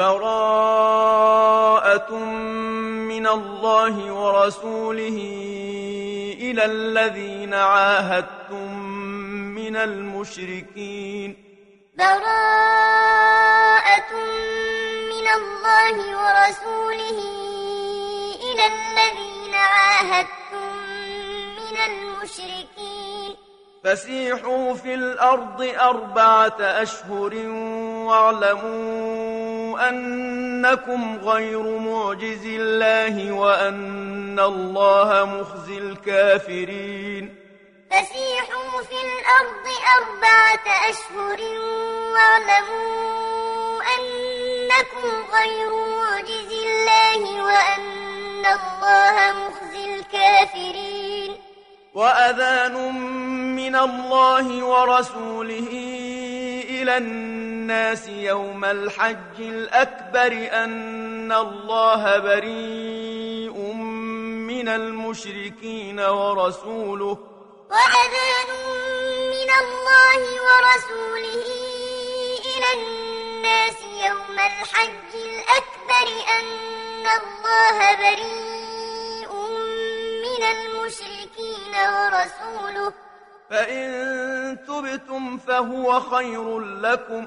براءة من الله ورسوله إلى الذين عاهدتم من المشركين. براءة من الله ورسوله إلى الذين عاهدتم من المشركين. فسيحوا في الأرض أربعة أشهر واعلموا أنكم غير معجز الله وأن الله مخزي الكافرين. فسيحوا في الأرض أربعة أشهر واعلموا أنكم غير معجز الله وأن الله مخزي الكافرين. وأذان من الله ورسوله إلى الناس يوم الحج الأكبر أن الله بريء من المشركين ورسوله. وأذان من الله ورسوله إلى الناس يوم الحج الأكبر أن الله بريء من المشركين ورسوله. فإن تبتم فهو خير لكم.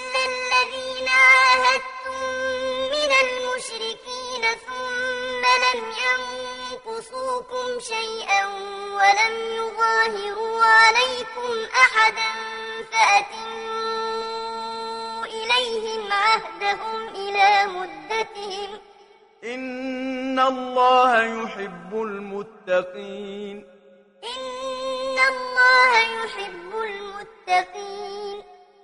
الذين عاهدتم من المشركين ثم لم ينقصوكم شيئا ولم يظاهروا عليكم أحدا فأتموا إليهم عهدهم إلى مدتهم. إن الله يحب المتقين. إن الله يحب المتقين.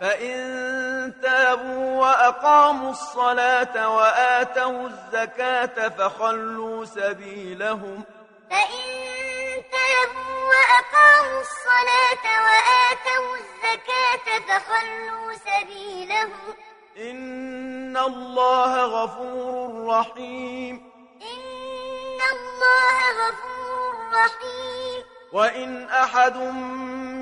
فإن تابوا وأقاموا الصلاة وآتوا الزكاة فخلوا سبيلهم فإن تابوا وأقاموا الصلاة وآتوا الزكاة فخلوا سبيلهم إن الله غفور رحيم إن الله غفور رحيم وإن أحد من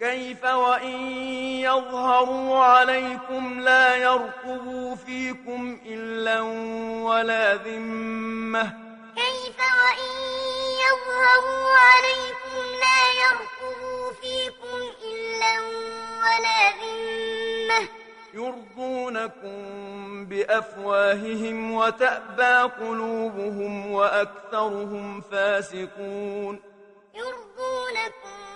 كيف وإن يظهروا عليكم لا يرقبوا فيكم إلا ولا ذمة. كيف وإن يظهروا عليكم لا يرقبوا فيكم إلا ولا ذمة. يرضونكم بأفواههم وتأبى قلوبهم وأكثرهم فاسقون. يرضونكم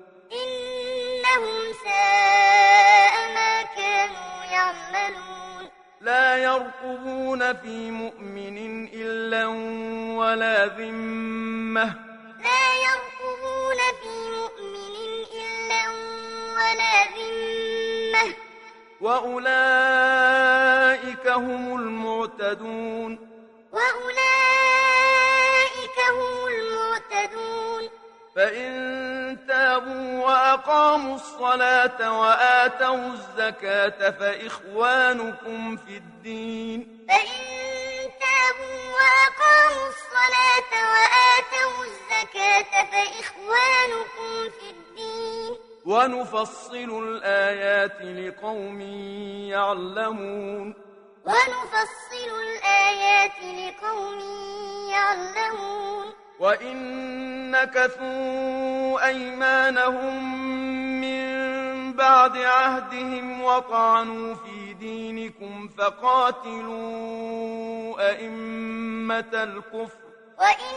إنهم ساء ما كانوا يعملون. لا يرقبون في مؤمن إلا ولا ذمة. لا يرقبون في مؤمن إلا ولا ذمة. وأولئك هم المعتدون. وأولئك هم المعتدون. فإن تابوا وأقاموا الصلاة وآتوا الزكاة فإخوانكم في الدين. فإن تابوا وأقاموا الصلاة وآتوا الزكاة فإخوانكم في الدين. ونفصل الآيات لقوم يعلمون. ونفصل الآيات لقوم يعلمون. وإن نكثوا أيمانهم من بعد عهدهم وطعنوا في دينكم فقاتلوا أئمة الكفر وإن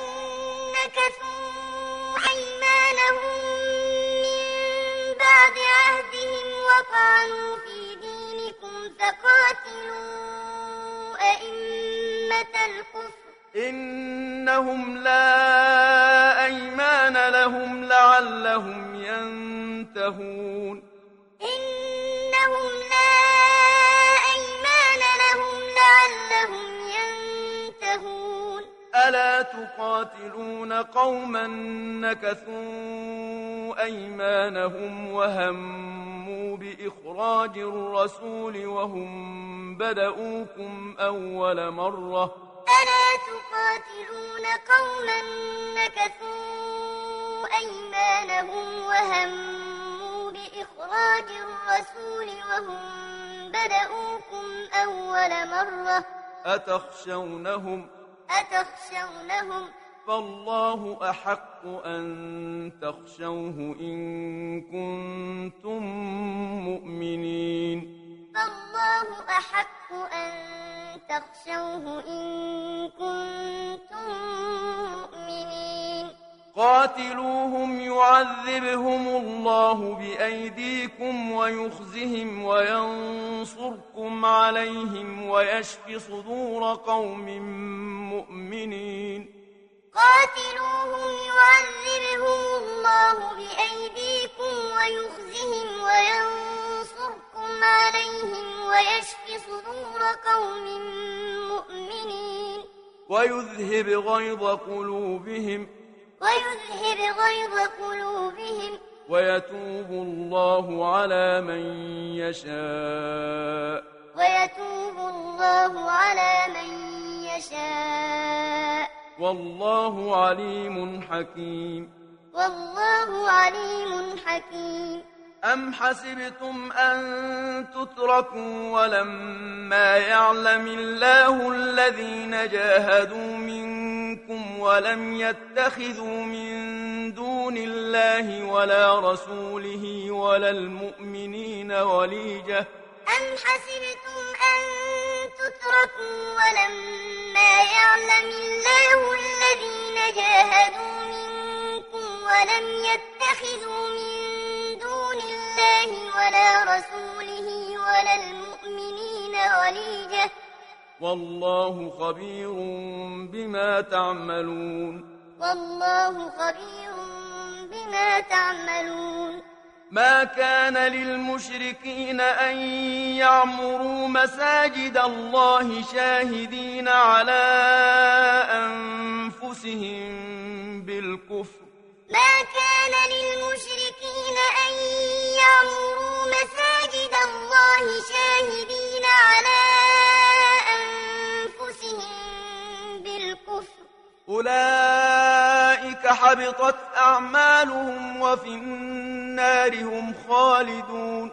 نكثوا أيمانهم من بعد عهدهم وطعنوا في دينكم فقاتلوا أئمة الكفر إنهم لا أيمان لهم لعلهم ينتهون. إنهم لا أيمان لهم لعلهم ينتهون. ألا تقاتلون قوما نكثوا أيمانهم وهموا بإخراج الرسول وهم بدؤوكم أول مرة ألا تقاتلون قوما نكثوا أيمانهم وهموا بإخراج الرسول وهم بدؤوكم أول مرة أتخشونهم؟ أتخشونهم؟ فالله أحق أن تخشوه إن كنتم مؤمنين. فالله أحق أن تخشوه إن كنتم مؤمنين. قاتلوهم يعذبهم الله بأيديكم ويخزهم وينصركم عليهم ويشف صدور قوم مؤمنين. قاتلوهم يعذبهم الله بأيديكم ويخزهم وينصركم عليهم ويشف صدور قوم مؤمنين. ويذهب غيظ قلوبهم. ويذهب غيظ قلوبهم. ويتوب الله على من يشاء. ويتوب الله على من يشاء. والله عليم حكيم. والله عليم حكيم. أم حسبتم أن تتركوا ولما يعلم الله الذين جاهدوا منكم ولم يتخذوا من دون الله ولا رسوله ولا المؤمنين وليجة أم حسبتم أن تتركوا ولما يعلم الله الذين جاهدوا منكم ولم يتخذوا من الله ولا رسوله ولا المؤمنين وليجة. والله خبير بما تعملون. والله خبير بما تعملون. ما كان للمشركين أن يعمروا مساجد الله شاهدين على أنفسهم بالكفر. ما كان للمشركين أن يعمروا مساجد الله شاهدين على أنفسهم بالكفر. أولئك حبطت أعمالهم وفي النار هم خالدون.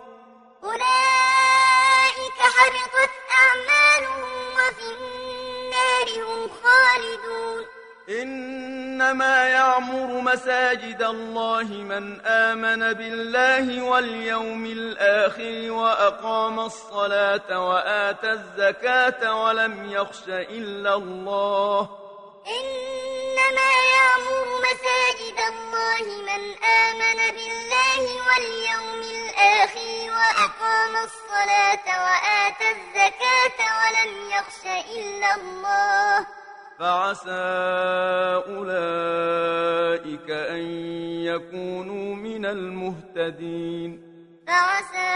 أولئك حبطت أعمالهم وفي النار هم خالدون. إنما يعمر مساجد الله من آمن بالله واليوم الآخر وأقام الصلاة وآتى الزكاة ولم يخش إلا الله. إنما يعمر مساجد الله من آمن بالله واليوم الآخر وأقام الصلاة وآتى الزكاة ولم يخش إلا الله. فعسى أولئك أن يكونوا من المهتدين. فعسى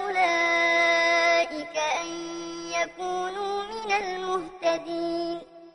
أولئك أن يكونوا من المهتدين.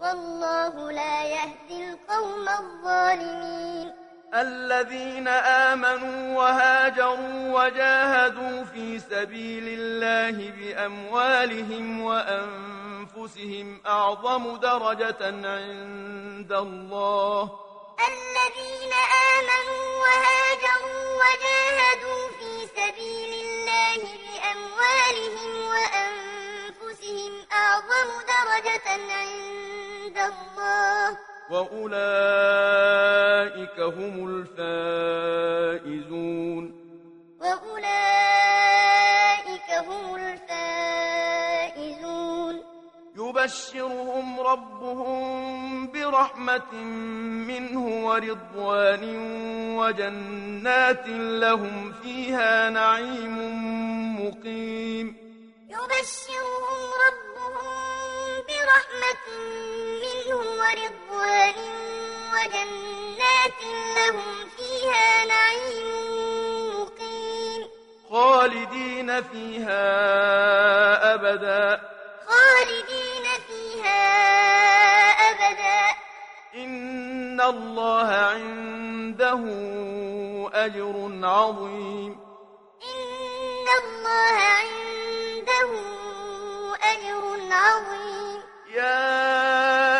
والله لا يهدي القوم الظالمين. الذين آمنوا وهاجروا وجاهدوا في سبيل الله بأموالهم وأنفسهم أعظم درجة عند الله. الذين آمنوا وهاجروا وجاهدوا في سبيل الله بأموالهم وأنفسهم أعظم درجة عند الله. وأولئك هم الفائزون وأولئك هم الفائزون يبشرهم ربهم برحمة منه ورضوان وجنات لهم فيها نعيم مقيم يبشرهم ربهم برحمة منه ورضوان وجنات لهم فيها نعيم مقيم خالدين فيها أبدا خالدين فيها أبدا إن الله عنده أجر عظيم إن الله عنده أجر عظيم يا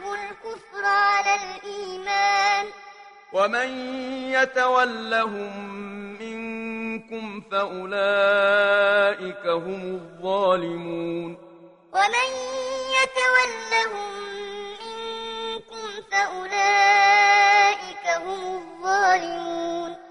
الكفر على الإيمان. ومن يتولهم منكم فأولئك هم الظالمون. ومن يتولهم منكم فأولئك هم الظالمون.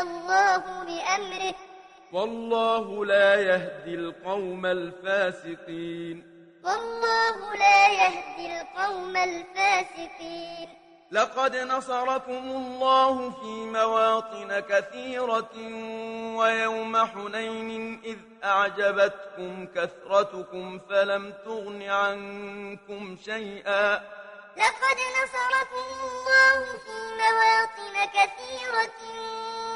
الله بأمره والله لا يهدي القوم الفاسقين. والله لا يهدي القوم الفاسقين. لقد نصركم الله في مواطن كثيرة ويوم حنين إذ أعجبتكم كثرتكم فلم تغن عنكم شيئا. لقد نصركم الله في مواطن كثيرة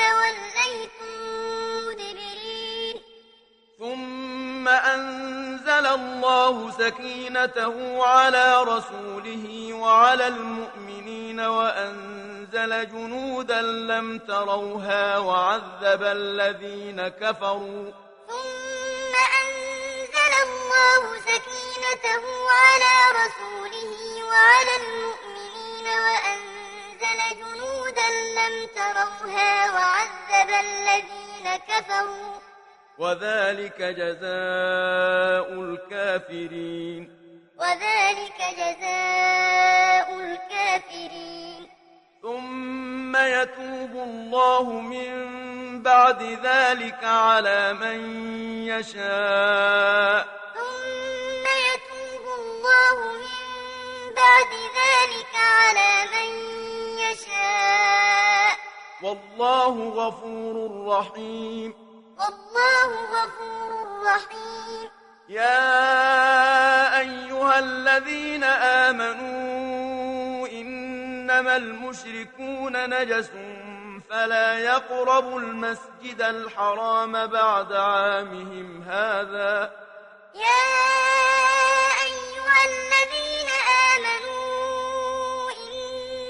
وليتم مدبرين ثم أنزل الله سكينته على رسوله وعلى المؤمنين وأنزل جنودا لم تروها وعذب الذين كفروا ثم أنزل الله سكينته على رسوله وعلى المؤمنين وأنزل جنودا لم تروها وعذب الذين كفروا. وذلك جزاء الكافرين. وذلك جزاء الكافرين. ثم يتوب الله من بعد ذلك على من يشاء. ثم يتوب الله من بعد ذلك على من يشاء. والله غفور رحيم. والله غفور رحيم. يا أيها الذين آمنوا إنما المشركون نجس فلا يقربوا المسجد الحرام بعد عامهم هذا. يا أيها الذين آمنوا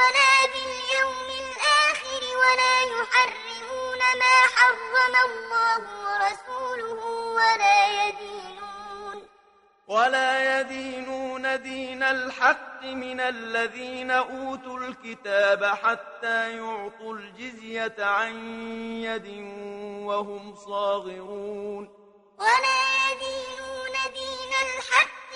ولا باليوم الآخر ولا يحرمون ما حرم الله ورسوله ولا يدينون ولا يدينون دين الحق من الذين أوتوا الكتاب حتى يعطوا الجزية عن يد وهم صاغرون. ولا يدينون دين الحق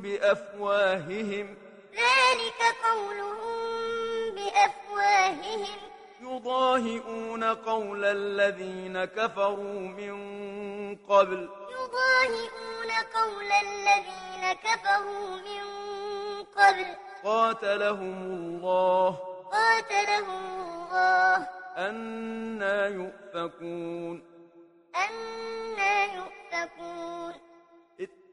بأفواههم. ذلك قولهم بأفواههم. يضاهئون قول الذين كفروا من قبل. يضاهئون قول الذين كفروا من قبل. قاتلهم الله. قاتلهم الله. أنا يؤفكون. أنا يؤفكون.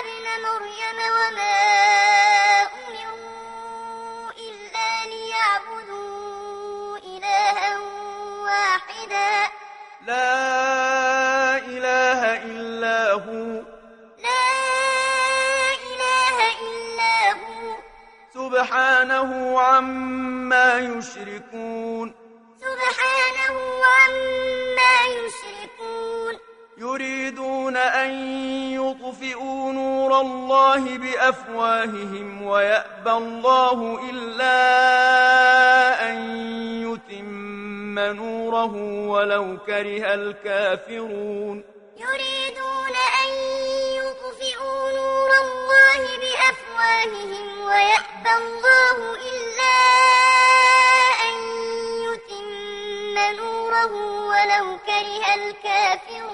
ابن مريم وما أمروا إلا ليعبدوا إلها واحدا. لا إله إلا هو. لا إله إلا هو. سبحانه عما يشركون. سبحانه عما يشركون. يريدون أن يطفئوا نور الله بأفواههم ويأبى الله إلا أن يتم نوره ولو كره الكافرون. يريدون أن يطفئوا نور الله بأفواههم ويأبى الله إلا أن يتم نوره ولو كره الكافرون.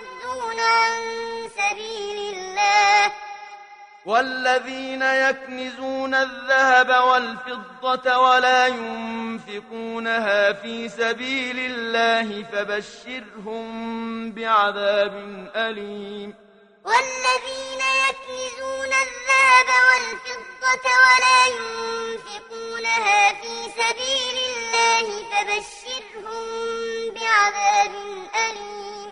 عن سبيل الله. والذين يكنزون الذهب والفضة ولا ينفقونها في سبيل الله فبشرهم بعذاب أليم. والذين يكنزون الذهب والفضة ولا ينفقونها في سبيل الله فبشرهم بعذاب أليم.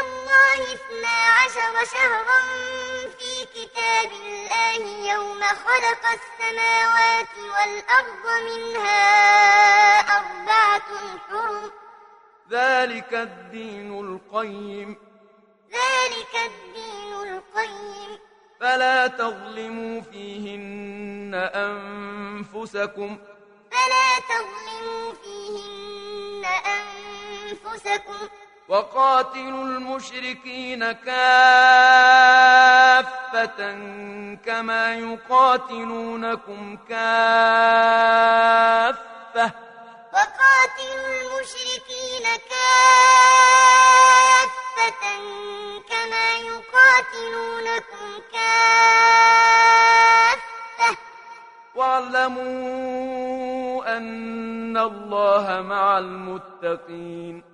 الله اثنا عشر شهرا في كتاب الله يوم خلق السماوات والأرض منها أربعة حرم. ذلك الدين القيم. ذلك الدين القيم. فلا تظلموا فيهن أنفسكم. فلا تظلموا فيهن أنفسكم. وقاتلوا المشركين كافة كما يقاتلونكم كافة. وقاتلوا المشركين كافة كما يقاتلونكم كافة. واعلموا أن الله مع المتقين.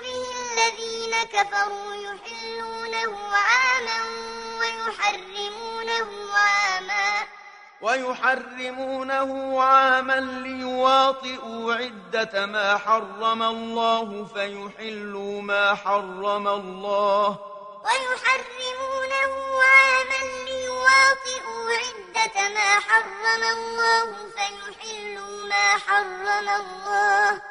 به الذين كفروا يحلونه عاما ويحرمونه عاما ويحرمونه عاما ليواطئوا عدة ما حرم الله فيحلوا ما حرم الله. ويحرمونه عاما ليواطئوا عدة ما حرم الله فيحلوا ما حرم الله.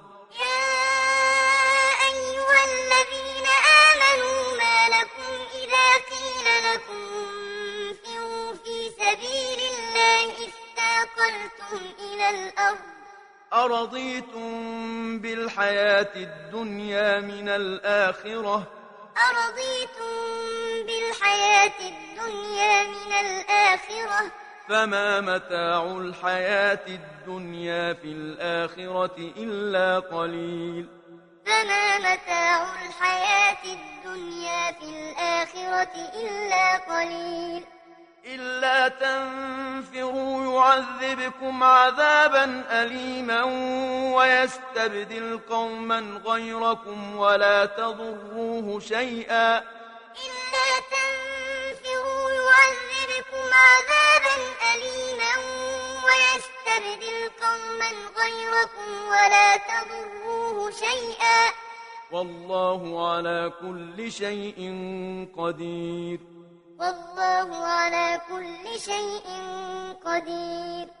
يا أيها الذين آمنوا ما لكم إذا قيل لكم انفروا في سبيل الله اثاقلتم إلى الأرض. أرضيتم بالحياة الدنيا من الآخرة؟ أرضيتم بالحياة الدنيا من الآخرة؟ فما متاع الحياة الدنيا في الآخرة إلا قليل. فما متاع الحياة الدنيا في الآخرة إلا قليل. إلا تنفروا يعذبكم عذابا أليما ويستبدل قوما غيركم ولا تضروه شيئا. إلا تنفروا يعذبكم عذابا أليما ويستبدل قوما غيركم ولا تضروه شيئا. والله على كل شيء قدير. والله على كل شيء قدير.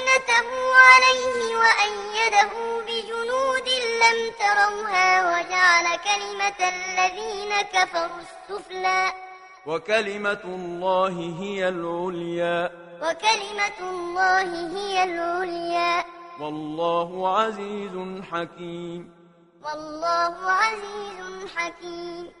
عليه وأيده بجنود لم تروها وجعل كلمة الذين كفروا السفلى. وكلمة الله هي العليا. وكلمة الله هي العليا. والله عزيز حكيم. والله عزيز حكيم.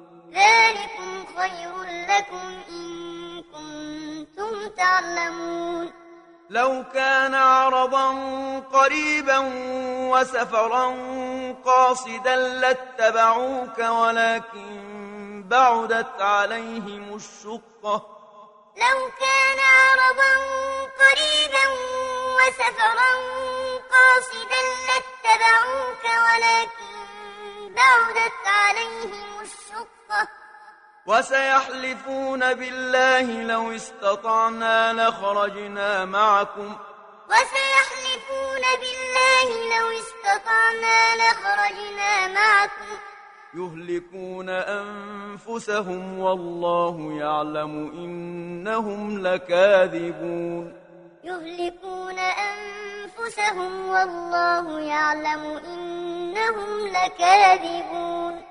ذلكم خير لكم إن كنتم تعلمون. لو كان عرضا قريبا وسفرا قاصدا لاتبعوك ولكن بعدت عليهم الشقة. لو كان عرضا قريبا وسفرا قاصدا لاتبعوك ولكن بعدت عليهم الشقة. وسيحلفون بالله لو استطعنا لخرجنا معكم. وسيحلفون بالله لو استطعنا لخرجنا معكم. يهلكون أنفسهم والله يعلم إنهم لكاذبون. يهلكون أنفسهم والله يعلم إنهم لكاذبون.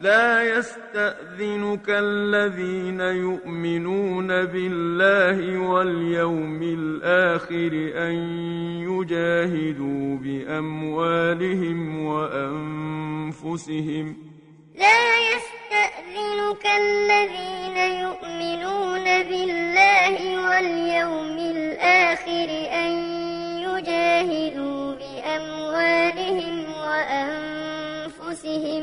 لا يستأذنك الذين يؤمنون بالله واليوم الآخر أن يجاهدوا بأموالهم وأنفسهم. لا يستأذنك الذين يؤمنون بالله واليوم الآخر أن يجاهدوا بأموالهم وأنفسهم.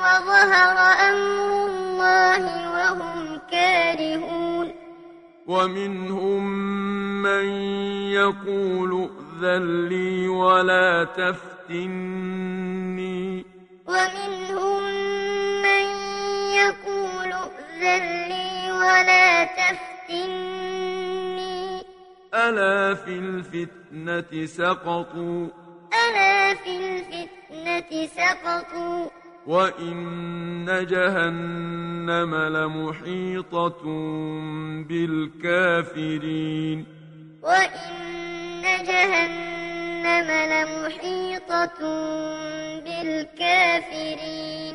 وظهر أمر الله وهم كارهون. ومنهم من يقول ائذن لي ولا تفتني. ومنهم من يقول ائذن لي ولا تفتني. ألا في الفتنة سقطوا. ألا في الفتنة سقطوا. وإن جهنم لمحيطة بالكافرين وإن جهنم لمحيطة بالكافرين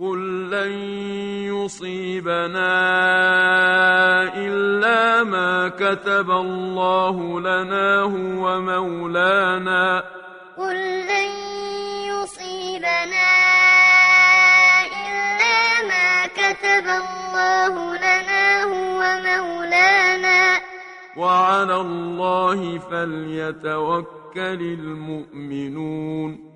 قل لن يصيبنا إلا ما كتب الله لنا هو مولانا قل لن يصيبنا إلا ما كتب الله لنا هو مولانا وعلى الله فليتوكل المؤمنون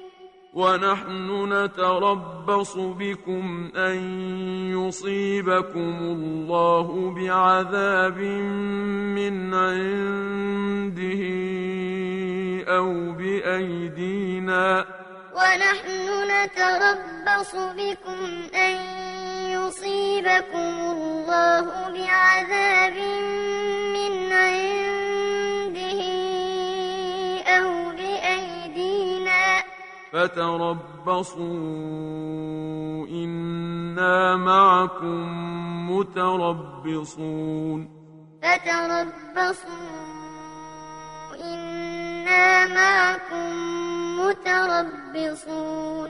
ونحن نتربص بكم أن يصيبكم الله بعذاب من عنده أو بأيدينا. ونحن نتربص بكم أن يصيبكم الله بعذاب من عنده فتربصوا إنا معكم متربصون. فتربصوا إنا معكم متربصون.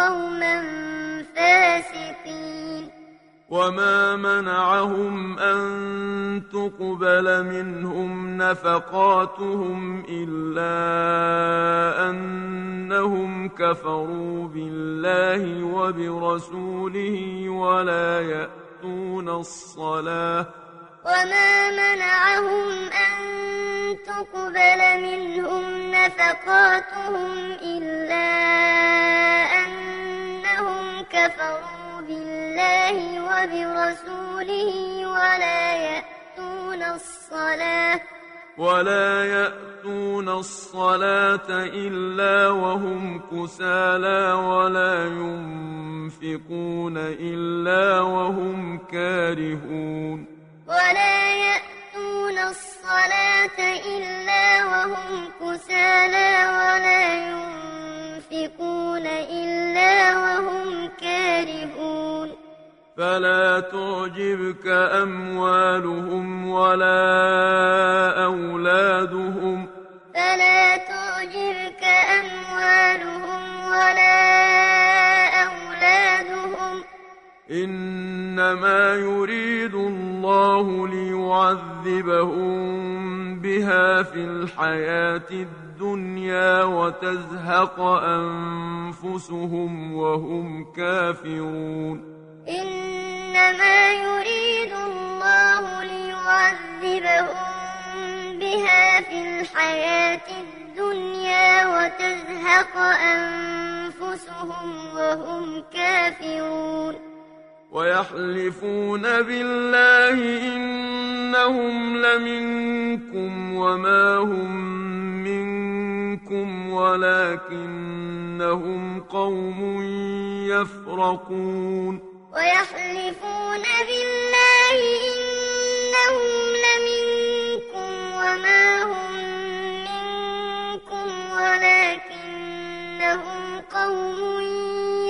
قوما فاسقين. وما منعهم أن تقبل منهم نفقاتهم إلا أنهم كفروا بالله وبرسوله ولا يأتون الصلاة وما منعهم أن تقبل منهم نفقاتهم إلا أنهم كفروا بالله وبرسوله ولا يأتون الصلاة. ولا يأتون الصلاة إلا وهم كسالى ولا ينفقون إلا وهم كارهون. ولا يأتون الصلاة إلا وهم كسالى ولا ينفقون إلا وهم كارهون فلا تعجبك أموالهم ولا أولادهم فلا تعجبك أموالهم ولا أولادهم إنما يريد الله ليعذبهم بها في الحياة الدنيا وتزهق أنفسهم وهم كافرون. إنما يريد الله ليعذبهم بها في الحياة الدنيا وتزهق أنفسهم وهم كافرون. ويحلفون بالله إنهم لمنكم وما هم منكم ولكنهم قوم يفرقون. ويحلفون بالله إنهم لمنكم وما هم منكم ولكنهم قوم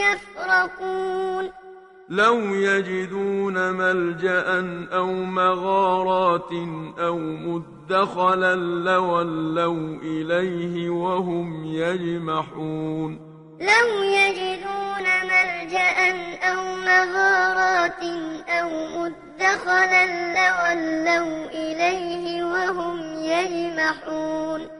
يفرقون. لو يجدون ملجأ أو مغارات أو مدخلا لولوا إليه وهم يجمحون. لو يجدون ملجأ أو مغارات أو مدخلا لولوا إليه وهم يجمحون.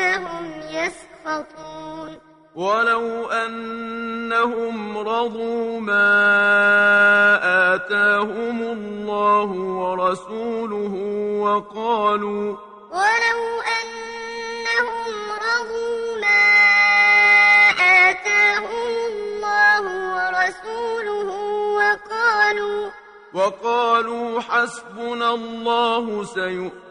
ولو أنهم رضوا ما آتاهم الله ورسوله وقالوا ولو أنهم رضوا ما آتاهم الله ورسوله وقالوا وقالوا حسبنا الله سيؤتي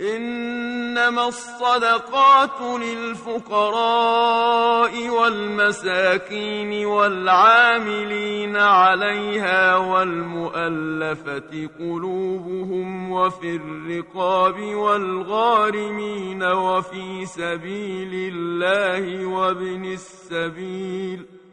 إنما الصدقات للفقراء والمساكين والعاملين عليها والمؤلفة قلوبهم وفي الرقاب والغارمين وفي سبيل الله وابن السبيل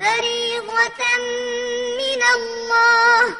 فريضة من الله.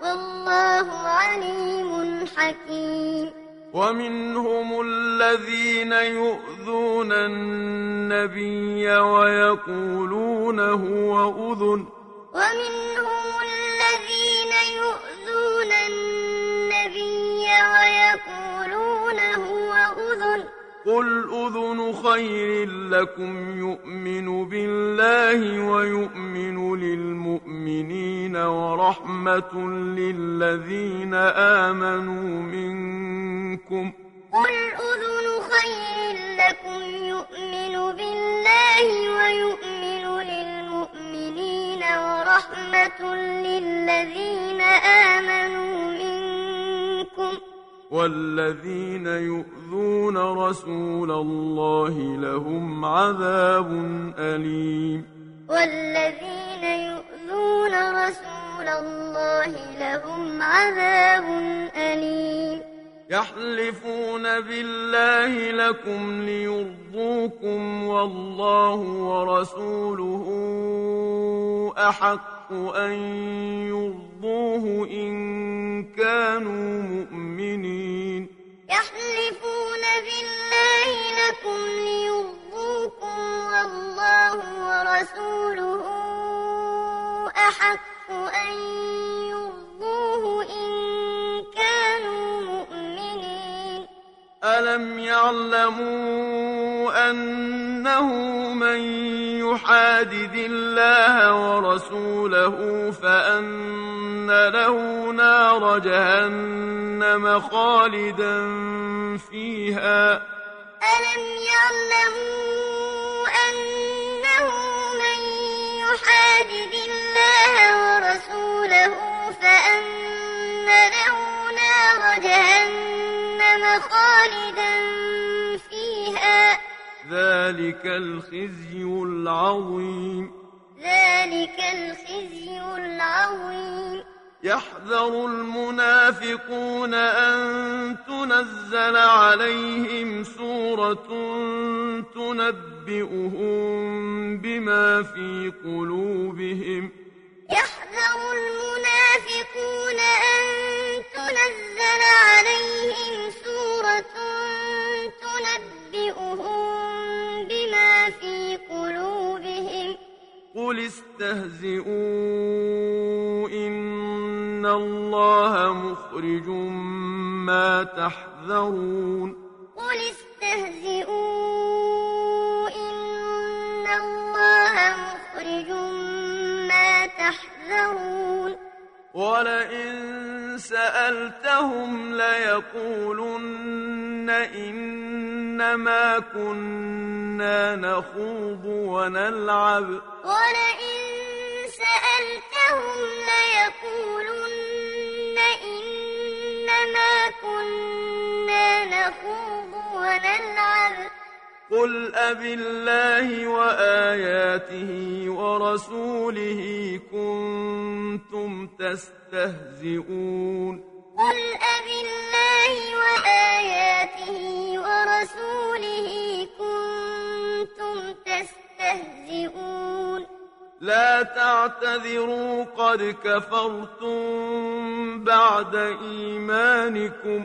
والله عليم حكيم. ومنهم الذين يؤذون النبي ويقولون هو أذن. ومنهم الذين يؤذون النبي ويقولون هو أذن. قل أذن خير لكم يؤمن بالله ويؤمن للمؤمنين ورحمة للذين آمنوا منكم قل أذن خير لكم يؤمن بالله ويؤمن للمؤمنين ورحمة للذين آمنوا منكم والذين يؤذون رسول الله لهم عذاب أليم. والذين يؤذون رسول الله لهم عذاب أليم. يحلفون بالله لكم ليرضوكم والله ورسوله أحق أن يرضوه إن كانوا مؤمنين. يحلفون بالله لكم ليرضوكم والله ورسوله أحق أن يرضوه إن كانوا مؤمنين. ألم يعلموا أنه من يحادد الله ورسوله فأن له نار جهنم خالدا فيها. ألم يعلموا أنه من يحادد الله ورسوله فأن له نار جهنم خالدا فيها؟ ذلك الخزي العظيم. ذلك الخزي العظيم. يحذر المنافقون أن تنزل عليهم سورة تنبئهم بما في قلوبهم. يحذر المنافقون أن تنزل عليهم سورة تنبئهم بما في قلوبهم. قل استهزئوا إن الله مخرج ما تحذرون. قل استهزئوا إن الله مخرج ما تحذرون. ولئن سألتهم ليقولن إنما كنا نخوض ونلعب. ولئن سألتهم ليقولن إنما كنا نخوض ونلعب. قل أبالله وآياته ورسوله كنتم تستهزئون قل أبالله وآياته ورسوله كنتم تستهزئون لا تعتذروا قد كفرتم بعد إيمانكم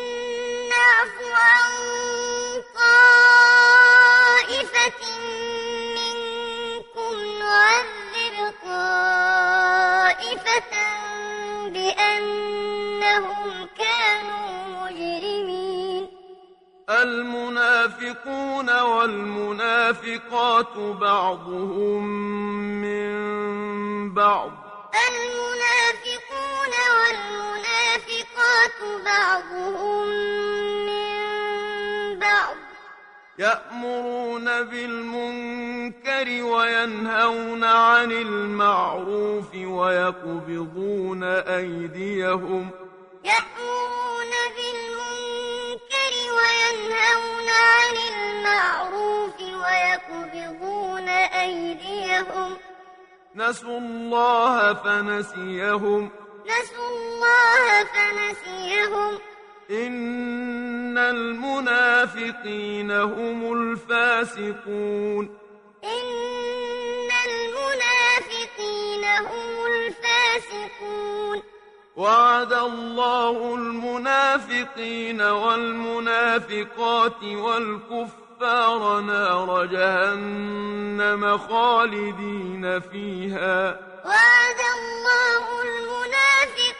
طائفة بأنهم كانوا مجرمين. المنافقون والمنافقات بعضهم من بعض. المنافقون والمنافقات بعضهم يأمرون بالمنكر وينهون عن المعروف ويقبضون أيديهم. يأمرون بالمنكر وينهون عن المعروف ويقبضون أيديهم. نسوا الله فنسيهم. نسوا الله فنسيهم. إن المنافقين هم الفاسقون. إن المنافقين هم الفاسقون. وعد الله المنافقين والمنافقات والكفار نار جهنم خالدين فيها. وعد الله المنافقين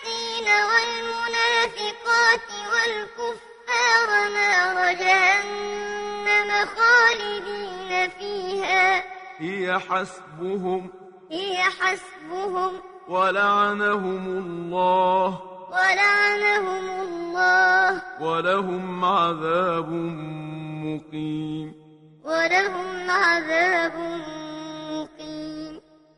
والمنافقات والكفار نار جهنم خالدين فيها. هي حسبهم هي حسبهم ولعنهم الله ولعنهم الله ولهم عذاب مقيم. ولهم عذاب مقيم.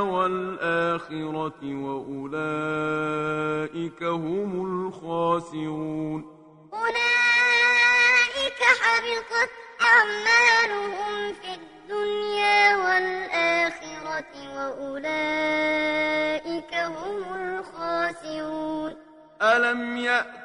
والآخرة وأولئك هم الخاسرون. أولئك حبطت أعمالهم في الدنيا والآخرة وأولئك هم الخاسرون. ألم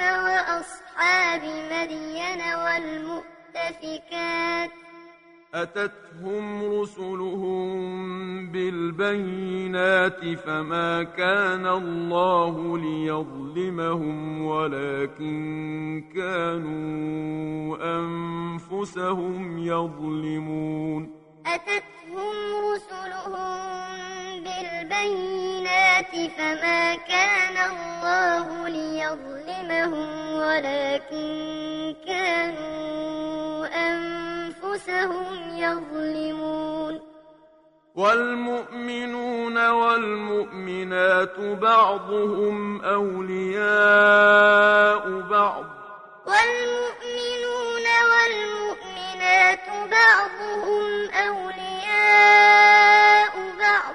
وأصحاب مدين والمؤتفكات. أتتهم رسلهم بالبينات فما كان الله ليظلمهم ولكن كانوا أنفسهم يظلمون. أتتهم رسلهم بالبينات فما كان الله ليظلمهم ولكن كانوا أنفسهم يظلمون. والمؤمنون والمؤمنات بعضهم أولياء بعض. والمؤمنون والمؤمنات بعضهم أولياء بعض.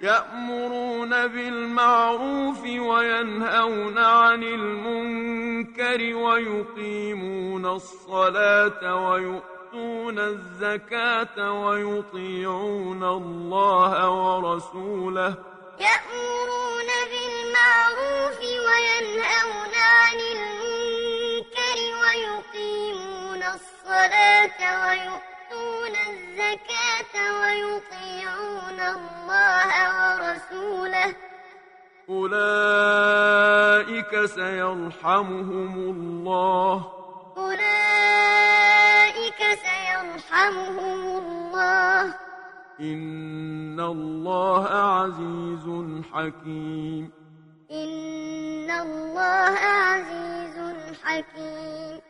يأمرون بالمعروف وينهون عن المنكر ويقيمون الصلاة ويؤتون الزكاة ويطيعون الله ورسوله. يأمرون بالمعروف وينهون عن المنكر ويقيمون الصلاة ويؤتون الزكاة ويطيعون الله ورسوله. أولئك سيرحمهم الله. أولئك سيرحمهم الله. إن الله عزيز حكيم. إن الله عزيز حكيم.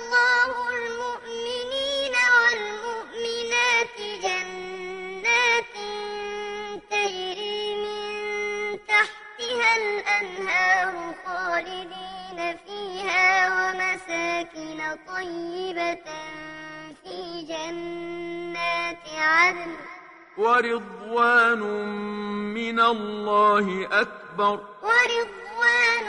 الأنهار خالدين فيها ومساكن طيبة في جنات عدن. ورضوان من الله أكبر. ورضوان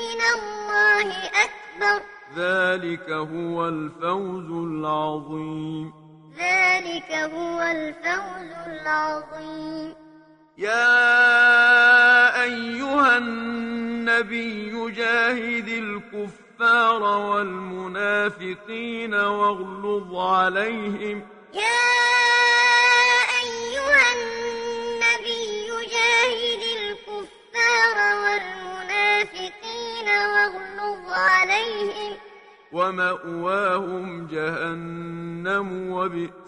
من الله أكبر. ذلك هو الفوز العظيم. ذلك هو الفوز العظيم. يا أيها النبي جاهد الكفار والمنافقين واغلظ عليهم. يا أيها النبي جاهد الكفار والمنافقين واغلظ عليهم. ومأواهم جهنم وبئس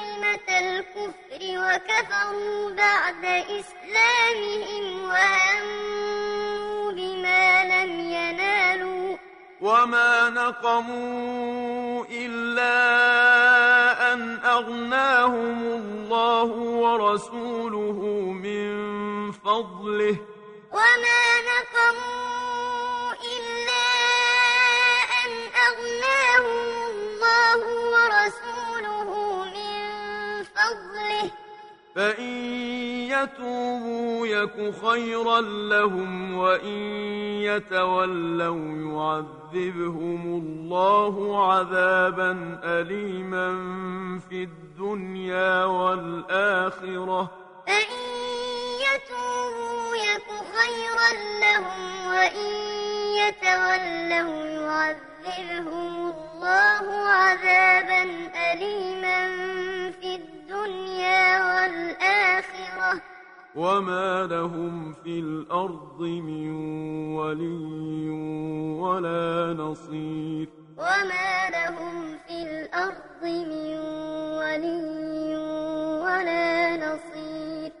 الكفر وكفروا بعد إسلامهم وهموا بما لم ينالوا. وما نقموا إلا أن أغناهم الله ورسوله من فضله. وما نقموا فإن يتوبوا يك خيرا لهم وإن يتولوا يعذبهم الله عذابا أليما في الدنيا والآخرة فإن يتوبوا يك خيرا لهم وإن يتولوا يعذبهم الله عذابا أليما في الدنيا والآخرة. وما لهم في الأرض من ولي ولا نصير. وما لهم في الأرض من ولي ولا نصير.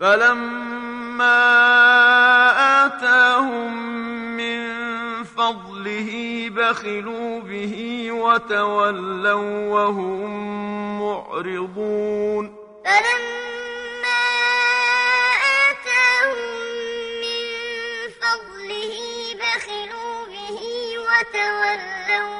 فلما آتاهم من فضله بخلوا به وتولوا وهم معرضون. فلما آتاهم من فضله بخلوا به وتولوا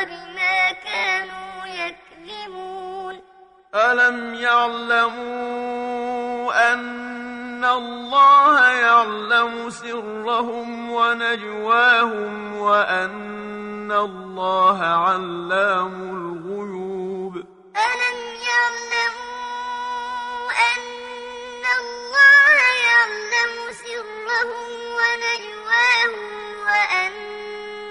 وبما كانوا يكذبون. ألم يعلموا أن الله يعلم سرهم ونجواهم وأن الله علام الغيوب؟ ألم يعلموا أن الله يعلم سرهم ونجواهم وأن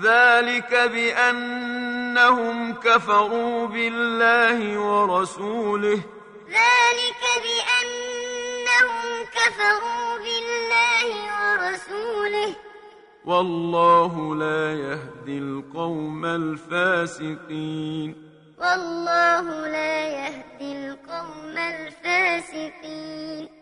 ذلك بأنهم كفروا بالله ورسوله. ذلك بأنهم كفروا بالله ورسوله. والله لا يهدي القوم الفاسقين. والله لا يهدي القوم الفاسقين.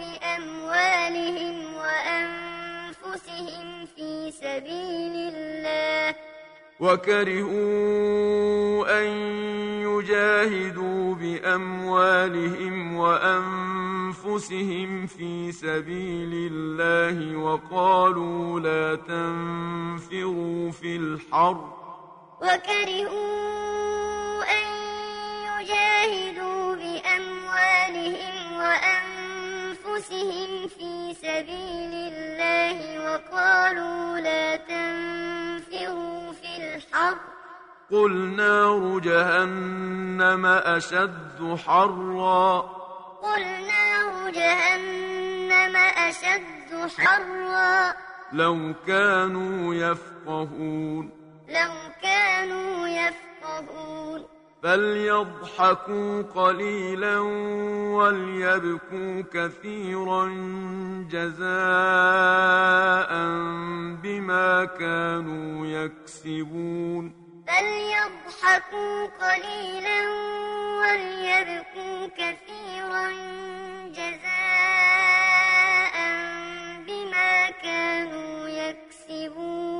بأموالهم وأنفسهم في سبيل الله. وكرهوا أن يجاهدوا بأموالهم وأنفسهم في سبيل الله وقالوا لا تنفروا في الحر. وكرهوا أن يجاهدوا بأموالهم وأنفسهم في سبيل الله وقالوا لا تنفروا في الحر قل نار جهنم أشد حرا. قل نار جهنم أشد حرا. لو كانوا يفقهون. لو كانوا يفقهون. فليضحكوا قليلا وليبكوا كثيرا جزاء بما كانوا يكسبون فليضحكوا قليلا وليبكوا كثيرا جزاء بما كانوا يكسبون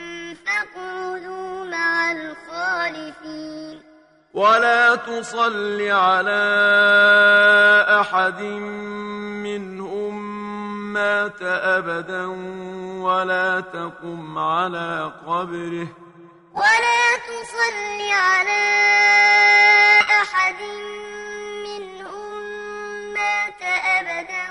فاقعدوا مع الخالفين. ولا تصل على أحد منهم مات أبدا ولا تقم على قبره. ولا تصل على أحد منهم مات أبدا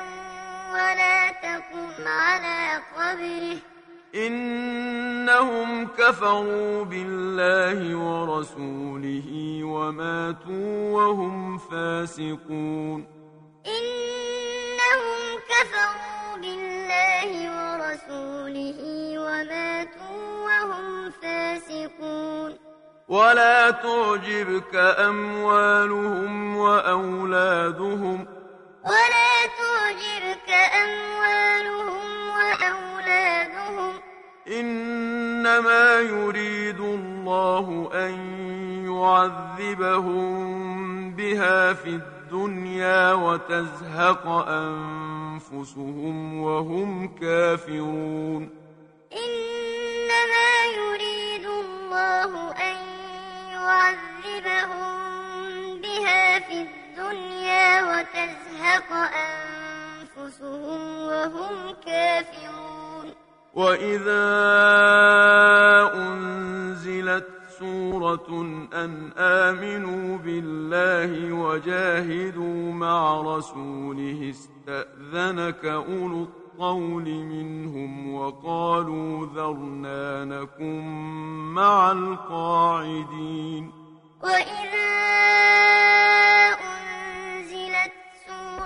ولا تقم على قبره. إنهم كفروا بالله ورسوله وماتوا وهم فاسقون. إنهم كفروا بالله ورسوله وماتوا وهم فاسقون. ولا تعجبك أموالهم وأولادهم. ولا تعجبك أموالهم إنما يريد الله أن يعذبهم بها في الدنيا وتزهق أنفسهم وهم كافرون. إنما يريد الله أن يعذبهم بها في الدنيا وتزهق أنفسهم وهم كافرون. وإذا أنزلت سورة أن آمنوا بالله وجاهدوا مع رسوله استأذنك أولو الطول منهم وقالوا ذرنا نكن مع القاعدين وإذا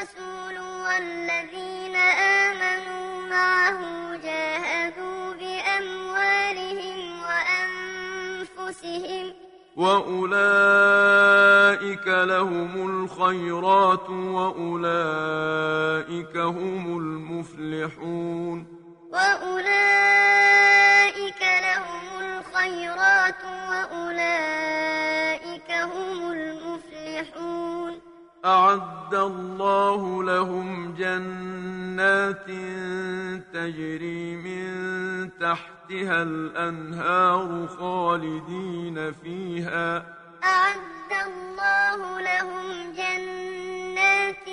الرسول والذين آمنوا معه جاهدوا بأموالهم وأنفسهم. وأولئك لهم الخيرات وأولئك هم المفلحون. وأولئك لهم الخيرات وأولئك هم المفلحون. أعد الله لهم جنات تجري من تحتها الأنهار خالدين فيها. أعد الله لهم جنات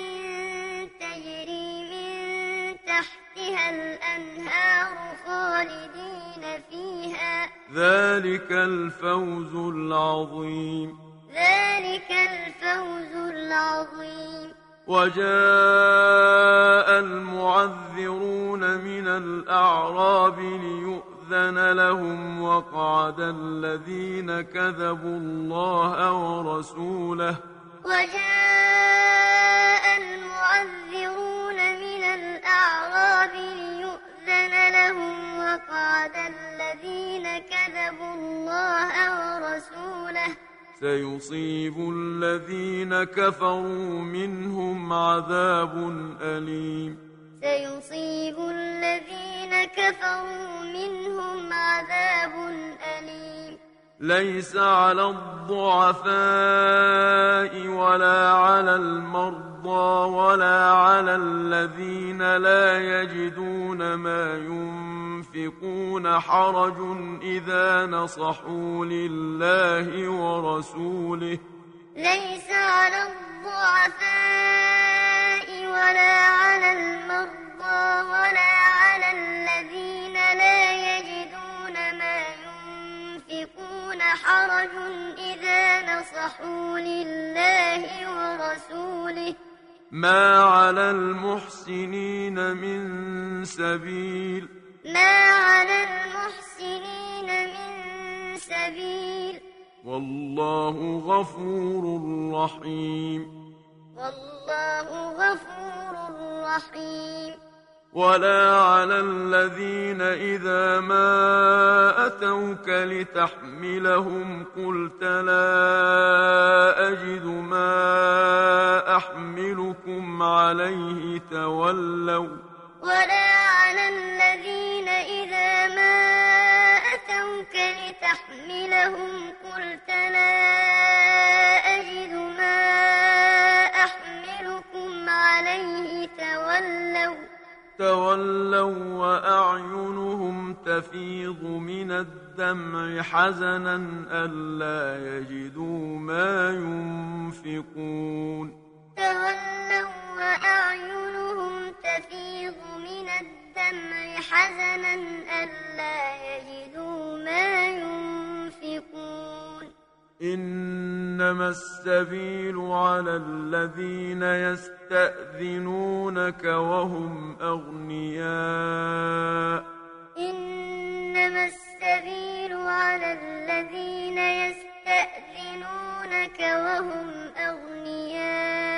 تجري من تحتها الأنهار خالدين فيها. ذلك الفوز العظيم. ذلك الفوز العظيم. وجاء المعذرون من الأعراب ليؤذن لهم وقعد الذين كذبوا الله ورسوله. وجاء المعذرون من الأعراب ليؤذن لهم وقعد الذين كذبوا الله ورسوله. سيصيب الذين كفروا منهم عذاب أليم. سيصيب الذين كفروا منهم عذاب أليم. ليس على الضعفاء ولا على المرضى ولا على الذين لا يجدون ما ينفقون حرج إذا نصحوا لله ورسوله. ليس على الضعفاء ولا على المرضى ولا على الذين لا يجدون ينفقون حرج إذا نصحوا لله ورسوله. ما على المحسنين من سبيل. ما على المحسنين من سبيل. والله غفور رحيم. والله غفور رحيم. ولا على الذين إذا ما أتوك لتحملهم قلت لا أجد ما أحملكم عليه تولوا. ولا على الذين إذا ما أتوك لتحملهم قلت لا أجد ما أحملكم عليه تولوا. تولوا وأعينهم تفيض من الدمع حزنا ألا يجدوا ما ينفقون. تولوا وأعينهم تفيض من الدمع حزنا ألا يجدوا ما ينفقون. إنما السبيل على الذين يستأذنونك وهم أغنياء. إنما السبيل على الذين يستأذنونك وهم أغنياء.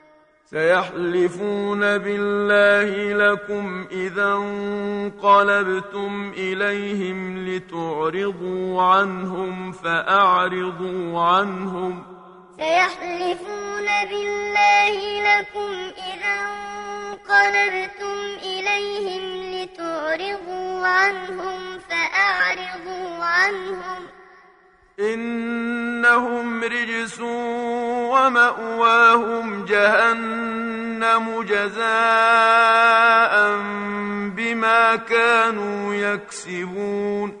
سيحلفون بالله لكم إذا انقلبتم إليهم لتعرضوا عنهم فأعرضوا عنهم. سيحلفون بالله لكم إذا انقلبتم إليهم لتعرضوا عنهم فأعرضوا عنهم. إنهم رجس ومأواهم جهنم جزاء بما كانوا يكسبون.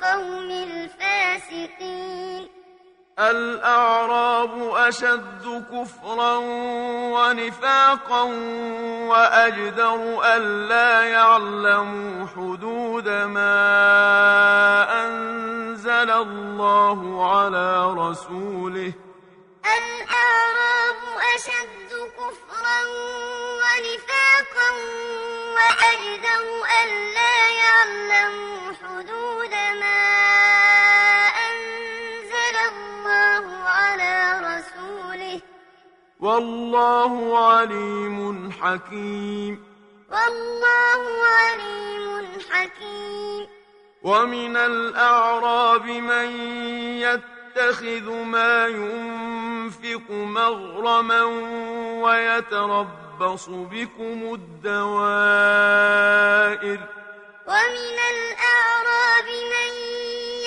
الأعراب أشد كفرا ونفاقا وأجدر ألا يعلموا حدود ما أنزل الله على رسوله. الأعراب أشد كفرا ونفاقا وأجدر ألا يعلموا حدود ما أنزل والله عليم حكيم. والله عليم حكيم. ومن الأعراب من يتخذ ما ينفق مغرما ويتربص بكم الدوائر. ومن الأعراب من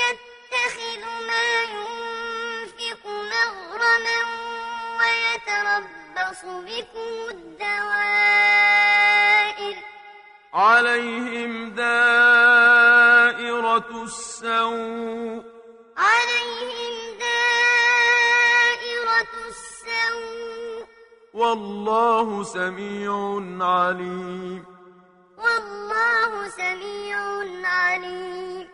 يتخذ ما ينفق مغرما ويتربص بكم الدوائر. عليهم دائرة السوء. عليهم دائرة السوء. والله سميع عليم. والله سميع عليم.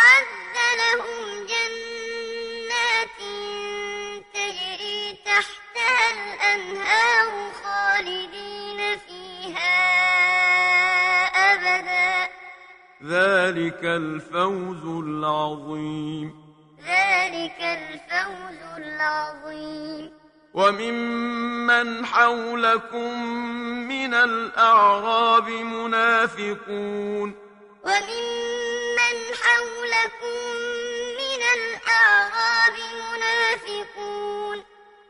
الأنهار خالدين فيها أبدا. ذلك الفوز العظيم. ذلك الفوز العظيم. وممن حولكم من الأعراب منافقون. وممن حولكم من الأعراب منافقون.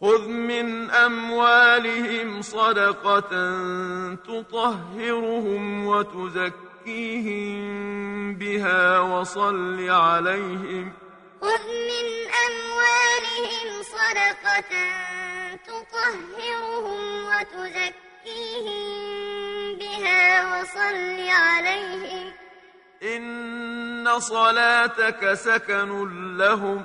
خذ من أموالهم صدقة تطهرهم وتزكيهم بها وصل عليهم. خذ من أموالهم صدقة تطهرهم وتزكيهم بها وصل عليهم. إن صلاتك سكن لهم.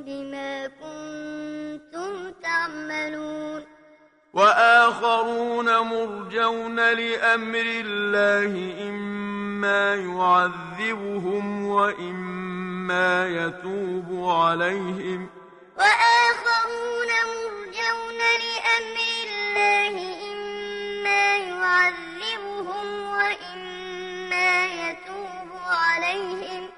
بما كنتم تعملون. وآخرون مرجون لأمر الله إما يعذبهم وإما يتوب عليهم. وآخرون مرجون لأمر الله إما يعذبهم وإما يتوب عليهم.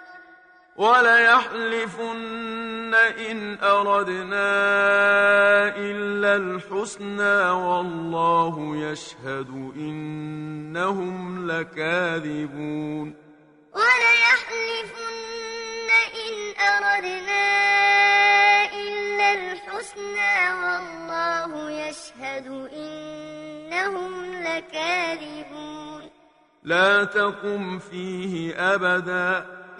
وليحلفن إن أردنا إلا الحسنى والله يشهد إنهم لكاذبون. وليحلفن إن أردنا إلا الحسنى والله يشهد إنهم لكاذبون. لا تقم فيه أبداً.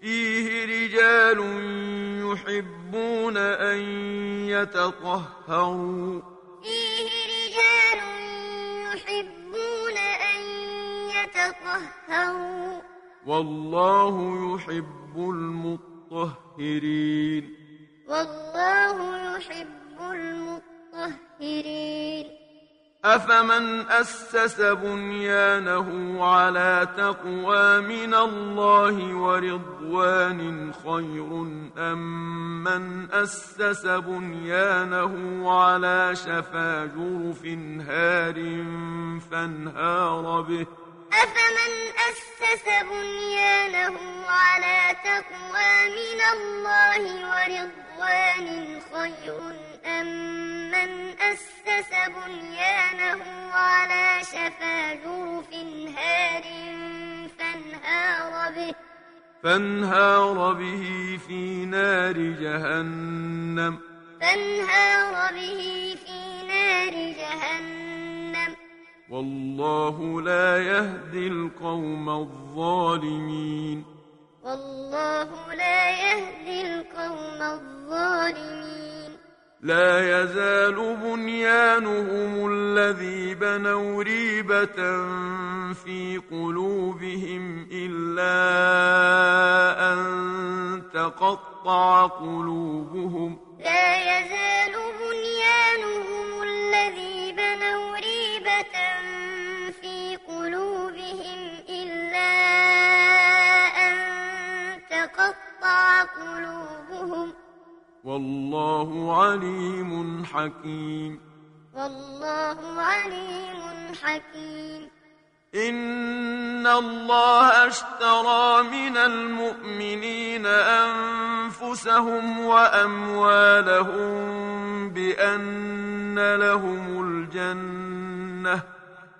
فيه رجال يحبون أن يتطهروا. فيه رجال يحبون أن يتطهروا. والله يحب المطهرين. والله يحب المطهرين. أفمن أسس بنيانه على تقوى من الله ورضوان خير أم من أسس بنيانه على شفا جرف هار فانهار به أفمن أسس بنيانه على تقوى من الله ورضوان خير أمن أسس بنيانه على شفا جرف هار فانهار به فانهار به في نار جهنم. فانهار به في نار جهنم. والله لا يهدي القوم الظالمين. والله لا يهدي القوم الظالمين. لا يزال بنيانهم الذي بنوا ريبة في قلوبهم إلا أن تقطع قلوبهم. لا يزال بنيانهم الذي بنوا ريبة في قلوبهم إلا أن تقطع قلوبهم والله عليم حكيم والله عليم حكيم إن الله اشترى من المؤمنين أنفسهم وأموالهم بأن لهم الجنة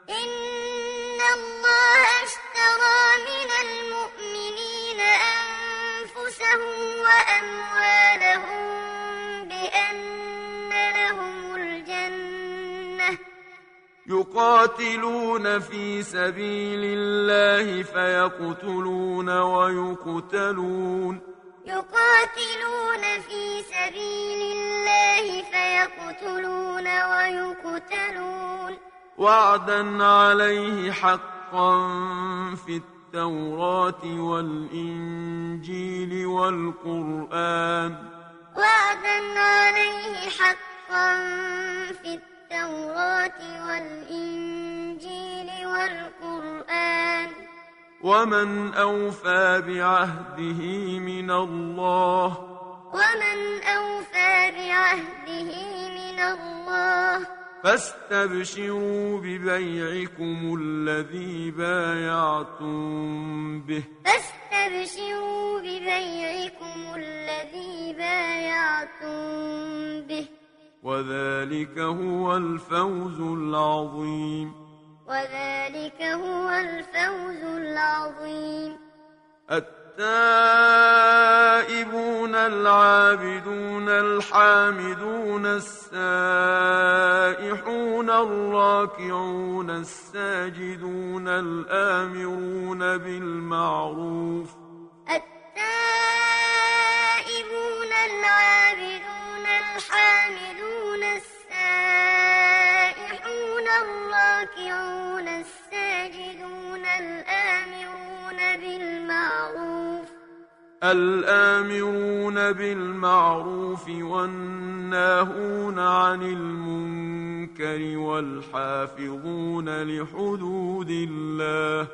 إن الله اشترى من المؤمنين أنفسهم وأموالهم يقاتلون في سبيل الله فيقتلون ويقتلون. يقاتلون في سبيل الله فيقتلون ويقتلون. وعدا عليه حقا في التوراة والإنجيل والقرآن. وعدا عليه حقا في التوراة والإنجيل والقرآن. ومن أوفى بعهده من الله. ومن أوفى بعهده من الله. فاستبشروا ببيعكم الذي بايعتم به. فاستبشروا ببيعكم الذي بايعتم به. وذلك هو الفوز العظيم. وذلك هو الفوز العظيم. التائبون العابدون الحامدون السائحون الراكعون الساجدون الآمرون بالمعروف. التائبون العابدون الحامدون الراكعون الساجدون الآمرون بالمعروف الآمرون بالمعروف والناهون عن المنكر والحافظون لحدود الله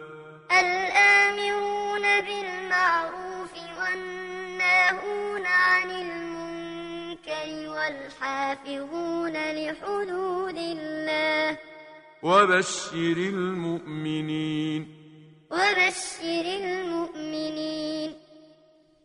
الآمرون بالمعروف والناهون عن المنكر والحافظون لحدود الله. وبشر المؤمنين. وبشر المؤمنين.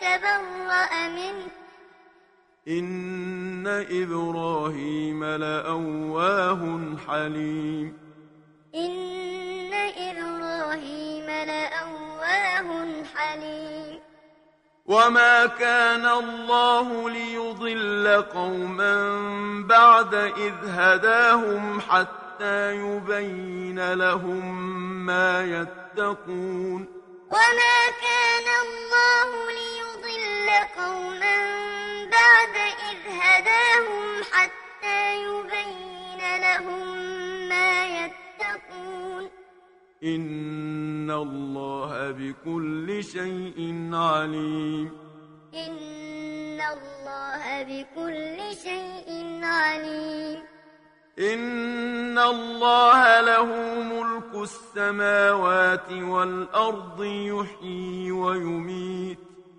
تبرأ منه. إن إبراهيم لأواه حليم. إن إبراهيم لأواه حليم. وما كان الله ليضل قوما بعد إذ هداهم حتى يبين لهم ما يتقون. وما كان الله ليضل قوما بعد إذ هداهم حتى يبين لهم ما يتقون. إن الله بكل شيء عليم. إن الله بكل شيء عليم. إن الله له ملك السماوات والأرض يحيي ويميت.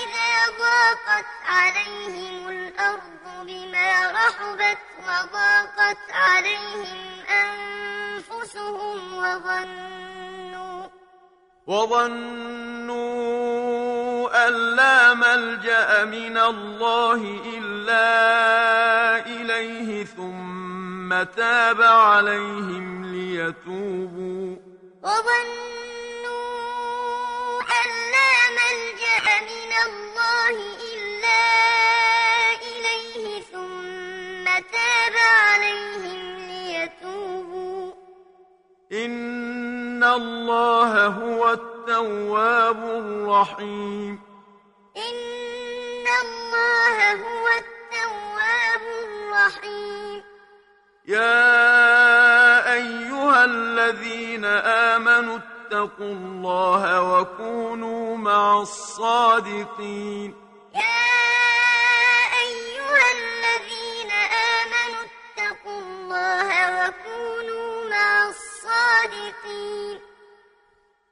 إذا ضاقت عليهم الأرض بما رحبت وضاقت عليهم أنفسهم وظنوا وظنوا أن لا ملجأ من الله إلا إليه ثم تاب عليهم ليتوبوا. وظنوا الله إلا إليه ثم تاب عليهم ليتوبوا. إن الله هو التواب الرحيم. إن الله هو التواب الرحيم. يا أيها الذين آمنوا اتقوا الله وكونوا مع الصادقين. يا أيها الذين آمنوا اتقوا الله وكونوا مع الصادقين.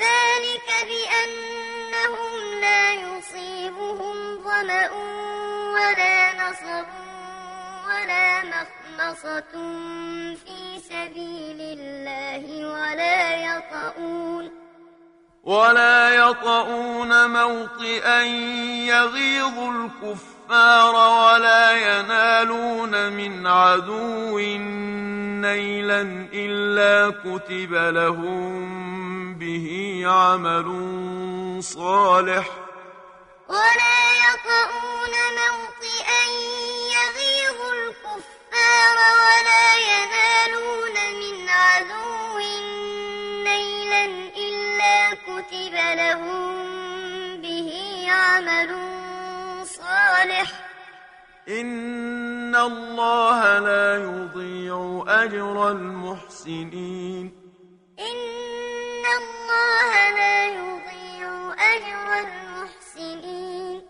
ذلك بأنهم لا يصيبهم ظمأ ولا نصب ولا مخمصة في سبيل الله ولا يطؤون ولا يطؤون موطئا يغيظ الكفار ولا ينالون من عدو نيلا إلا كتب لهم به عمل صالح. ولا يطؤون موطئا يغيظ الكفار ولا ينالون من عدو نيلا إلا كتب لهم به عمل صالح إن الله لا يضيع أجر المحسنين. إن الله لا يضيع أجر المحسنين.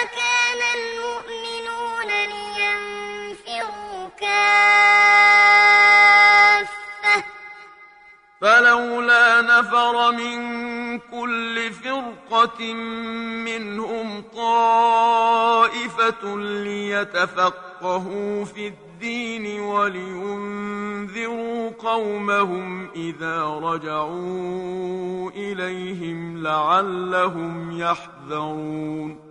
من كل فرقة منهم طائفة ليتفقهوا في الدين ولينذروا قومهم إذا رجعوا إليهم لعلهم يحذرون.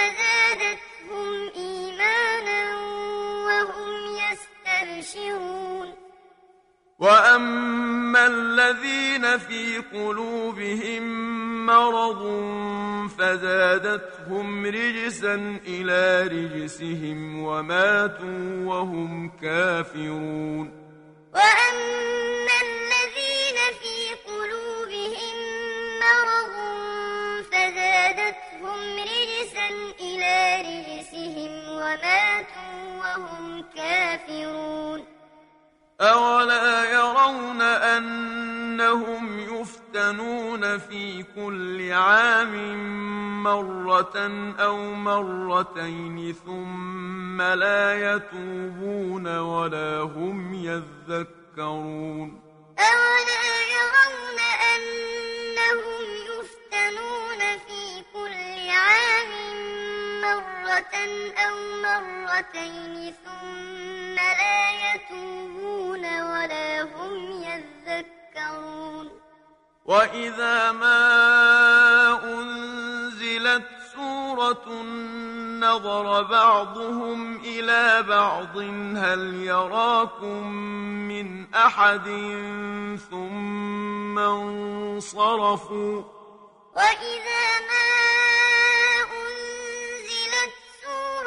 فزادتهم إيمانا وهم يستبشرون. وأما الذين في قلوبهم مرض فزادتهم رجسا إلى رجسهم وماتوا وهم كافرون. وأما إلى رجسهم وماتوا وهم كافرون. أولا يرون أنهم يفتنون في كل عام مرة أو مرتين ثم لا يتوبون ولا هم يذكرون. أولا يرون أنهم يفتنون في كل عام مرة أو مرتين ثم لا يتوبون ولا هم يذكرون. وإذا ما أنزلت سورة نظر بعضهم إلى بعض هل يراكم من أحد ثم انصرفوا؟ وإذا ما أنزلت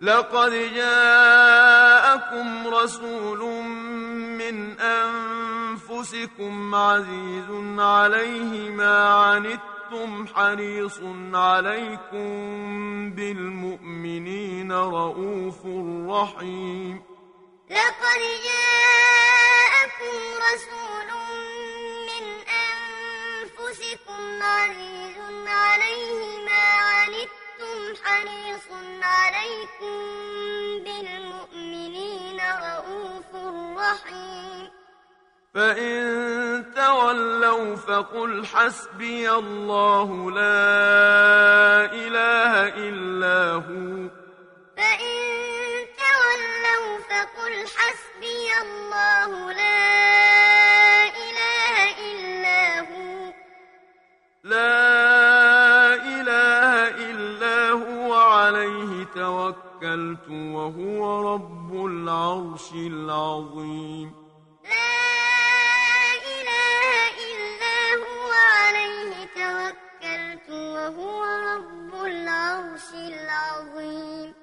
لقد جاءكم رسول من أنفسكم عزيز عليه ما عنتم حريص عليكم بالمؤمنين رؤوف رحيم. لقد جاءكم رسول من أنفسكم عزيز عليه ما أنتم حريص عليكم بالمؤمنين رؤوف رحيم. فإن تولوا فقل حسبي الله لا إله إلا هو. فإن تولوا فقل حسبي الله لا إله إلا هو. لا توكلت وهو رب العرش العظيم. لا إله إلا هو عليه توكلت وهو رب العرش العظيم.